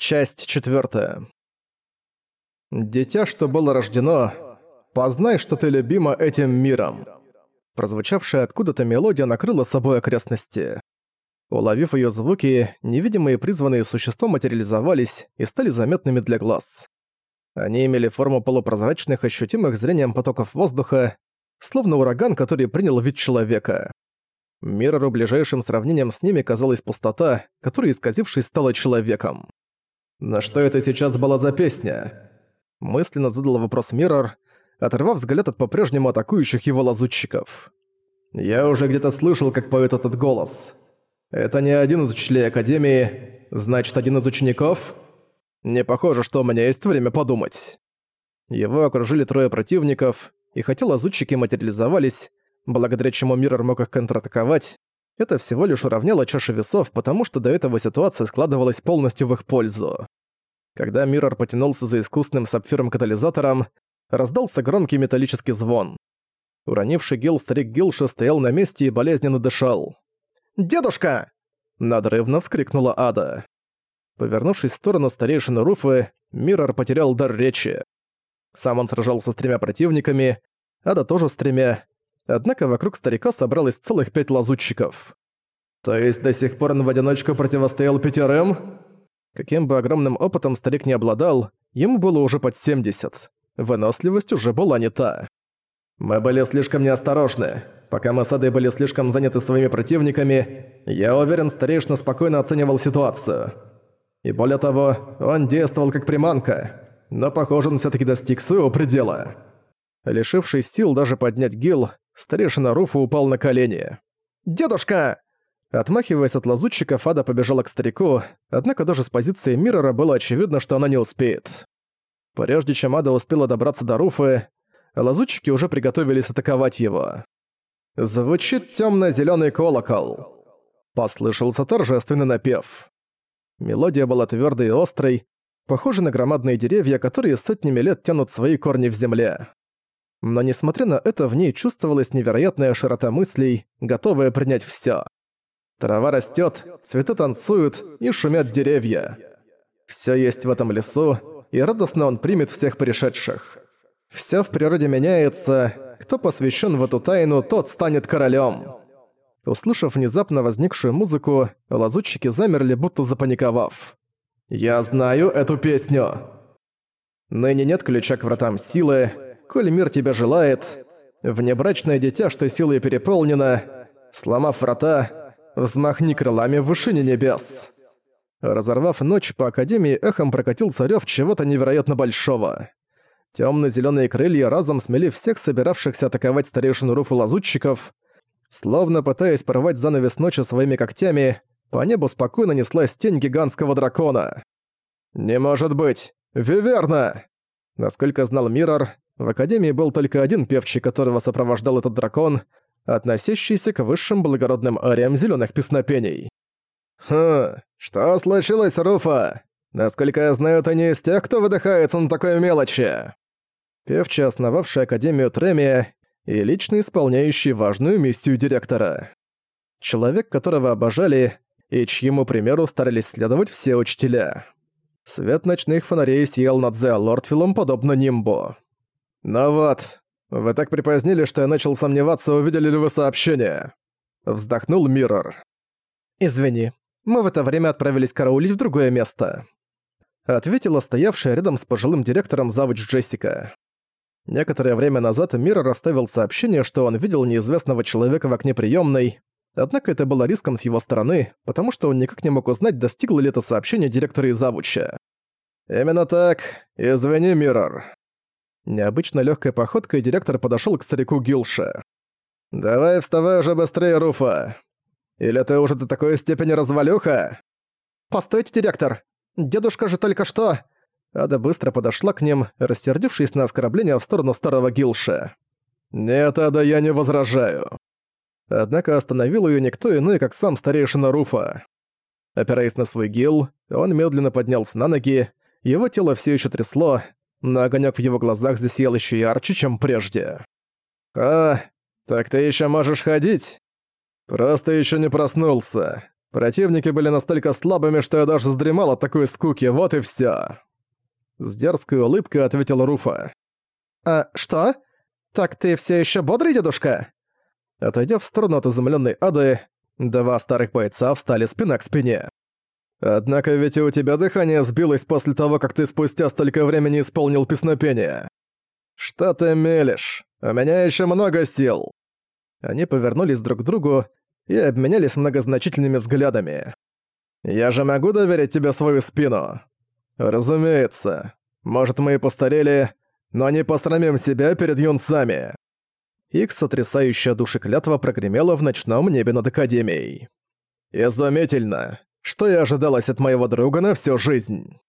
Часть четвертая. «Дитя, что было рождено, познай, что ты любима этим миром». Прозвучавшая откуда-то мелодия накрыла собой окрестности. Уловив ее звуки, невидимые призванные существа материализовались и стали заметными для глаз. Они имели форму полупрозрачных, ощутимых зрением потоков воздуха, словно ураган, который принял вид человека. Мирору ближайшим сравнением с ними казалась пустота, которая, исказившись, стала человеком. «На что это сейчас была за песня?» Мысленно задал вопрос Миррор, оторвав взгляд от по-прежнему атакующих его лазутчиков. «Я уже где-то слышал, как поет этот голос. Это не один из учителей Академии, значит, один из учеников? Не похоже, что у меня есть время подумать». Его окружили трое противников, и хотя лазутчики материализовались, благодаря чему Миррор мог их контратаковать, это всего лишь уравняло чаши весов, потому что до этого ситуация складывалась полностью в их пользу. Когда Миррор потянулся за искусственным сапфиром-катализатором, раздался громкий металлический звон. Уронивший Гил старик Гилша стоял на месте и болезненно дышал. «Дедушка!» — надрывно вскрикнула Ада. Повернувшись в сторону старейшины Руфы, Миррор потерял дар речи. Сам он сражался с тремя противниками, Ада тоже с тремя, однако вокруг старика собралось целых пять лазутчиков. «То есть до сих пор он в одиночку противостоял пятерым?» Каким бы огромным опытом старик не обладал, ему было уже под 70. Выносливость уже была не та. «Мы были слишком неосторожны. Пока мы с Адой были слишком заняты своими противниками, я уверен, старейшина спокойно оценивал ситуацию. И более того, он действовал как приманка, но, похоже, он всё-таки достиг своего предела». Лишившись сил даже поднять гил, старейшина Руфа упал на колени. «Дедушка!» Отмахиваясь от лазутчика, Фада побежала к старику, однако даже с позиции Миррора было очевидно, что она не успеет. Прежде чем Ада успела добраться до Руфы, лазутчики уже приготовились атаковать его. «Звучит темно-зеленый колокол», — послышался торжественный напев. Мелодия была твердой и острой, похожей на громадные деревья, которые сотнями лет тянут свои корни в земле. Но несмотря на это, в ней чувствовалась невероятная широта мыслей, готовая принять всё. Трава растет, цветы танцуют и шумят деревья. Все есть в этом лесу, и радостно он примет всех пришедших. Все в природе меняется, кто посвящен в эту тайну, тот станет королем. Услышав внезапно возникшую музыку, лазутчики замерли, будто запаниковав. «Я знаю эту песню!» Ныне нет ключа к вратам силы, коль мир тебя желает, внебрачное дитя, что силой переполнено, сломав врата, Взмахни крылами в вышине небес!» Разорвав ночь, по Академии эхом прокатился рёв чего-то невероятно большого. Тёмно-зелёные крылья разом смели всех собиравшихся атаковать старейшину Руфу лазутчиков. Словно пытаясь порвать занавес ночи своими когтями, по небу спокойно неслась тень гигантского дракона. «Не может быть! Виверна!» Насколько знал Миррор, в Академии был только один певчий, которого сопровождал этот дракон — относящийся к высшим благородным ариям зеленых песнопений. «Хм, что случилось, Руфа? Насколько я знаю, ты не из тех, кто выдыхается на такой мелочи!» Певчий, основавший Академию Тремия и лично исполняющий важную миссию директора. Человек, которого обожали и чьему примеру старались следовать все учителя. Свет ночных фонарей сиял над Зеа Лордфиллом подобно нимбу. «Ну вот, «Вы так припозднили, что я начал сомневаться, увидели ли вы сообщение». Вздохнул Миррор. «Извини, мы в это время отправились караулить в другое место», ответила стоявшая рядом с пожилым директором завуч Джессика. Некоторое время назад Миррор оставил сообщение, что он видел неизвестного человека в окне приёмной, однако это было риском с его стороны, потому что он никак не мог узнать, достигло ли это сообщение директора и завуча. «Именно так. Извини, Миррор. Необычно легкой походкой директор подошел к старику Гилше. «Давай вставай уже быстрее, Руфа! Или ты уже до такой степени развалюха?» «Постойте, директор! Дедушка же только что...» Ада быстро подошла к ним, рассердившись на оскорбление в сторону старого Гилша. «Нет, Ада, я не возражаю». Однако остановил ее никто иной, как сам старейшина Руфа. Опираясь на свой гил, он медленно поднялся на ноги, его тело все еще трясло, но огонек в его глазах засиял еще ярче, чем прежде. «А, так ты еще можешь ходить? Просто еще не проснулся. Противники были настолько слабыми, что я даже сдремал от такой скуки, вот и всё. С дерзкой улыбкой ответил Руфа. «А что? Так ты все еще бодрый, дедушка?» Отойдя в сторону от изумленной ады, два старых бойца встали спина к спине. «Однако ведь и у тебя дыхание сбилось после того, как ты спустя столько времени исполнил песнопение. Что ты мелешь? У меня еще много сил!» Они повернулись друг к другу и обменялись многозначительными взглядами. «Я же могу доверить тебе свою спину?» «Разумеется. Может, мы и постарели, но не посрамим себя перед юнцами». Их сотрясающая души клятва прогремела в ночном небе над Академией. «Изумительно! Что и ожидалось от моего друга на всю жизнь!»